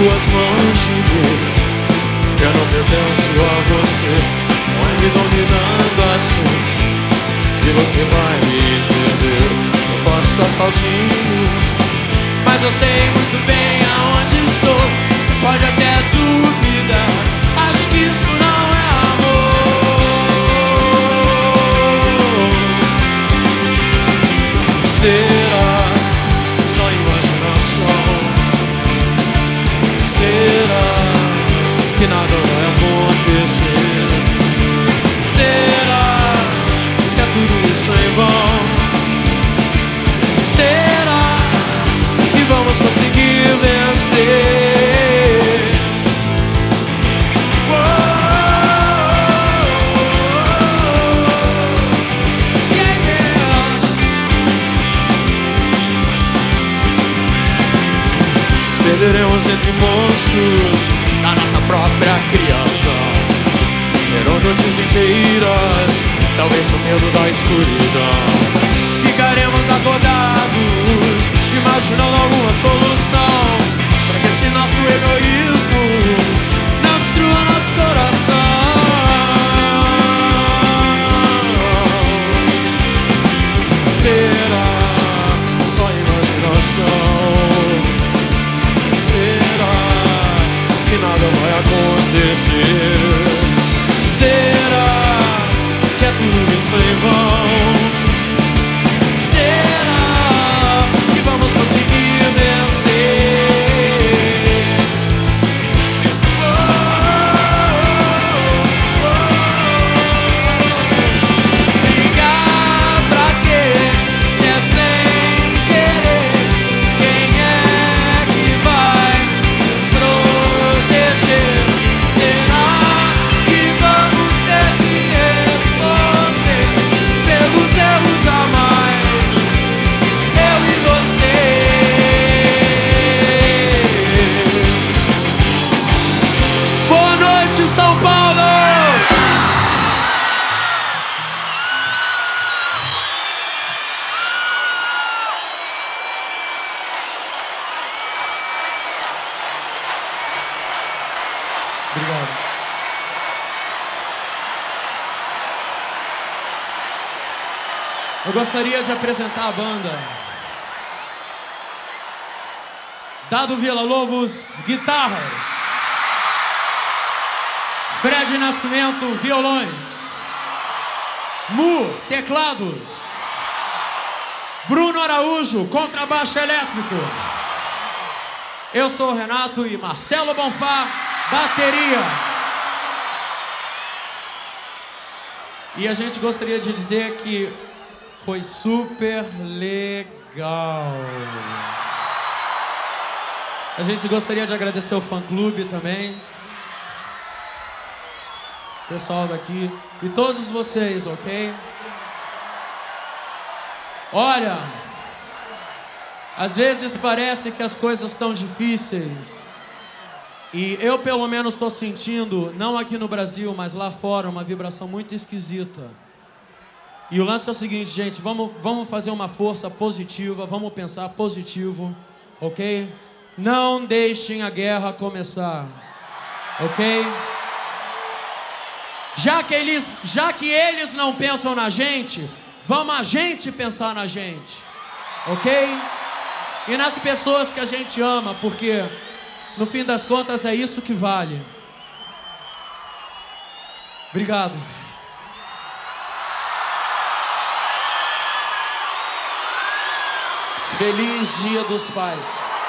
suas mãos cheguei Eu não pertenço a você Vai me dominando assim E você vai me entender Eu posso estar sozinho. Mas eu sei muito bem aonde estou Você pode até duvidar perderemos entre monstros da nossa própria criação. Serão noites inteiras, talvez com medo da escuridão. Ficaremos acordados, é tudo Noite, São Paulo! Obrigado. Eu gostaria de apresentar a banda. Dado Vila Lobos, guitarras. Fred Nascimento, violões. Mu, teclados. Bruno Araújo, contrabaixo elétrico. Eu sou o Renato e Marcelo Bonfá, bateria. E a gente gostaria de dizer que foi super legal. A gente gostaria de agradecer o fã clube também. Pessoal daqui e todos vocês, ok? Olha, às vezes parece que as coisas estão difíceis. E eu, pelo menos, estou sentindo, não aqui no Brasil, mas lá fora, uma vibração muito esquisita. E o lance é o seguinte, gente: vamos, vamos fazer uma força positiva, vamos pensar positivo, ok? Não deixem a guerra começar, ok? Já que eles, já que eles não pensam na gente, vamos a gente pensar na gente, ok? E nas pessoas que a gente ama, porque no fim das contas é isso que vale. Obrigado. Feliz Dia dos Pais.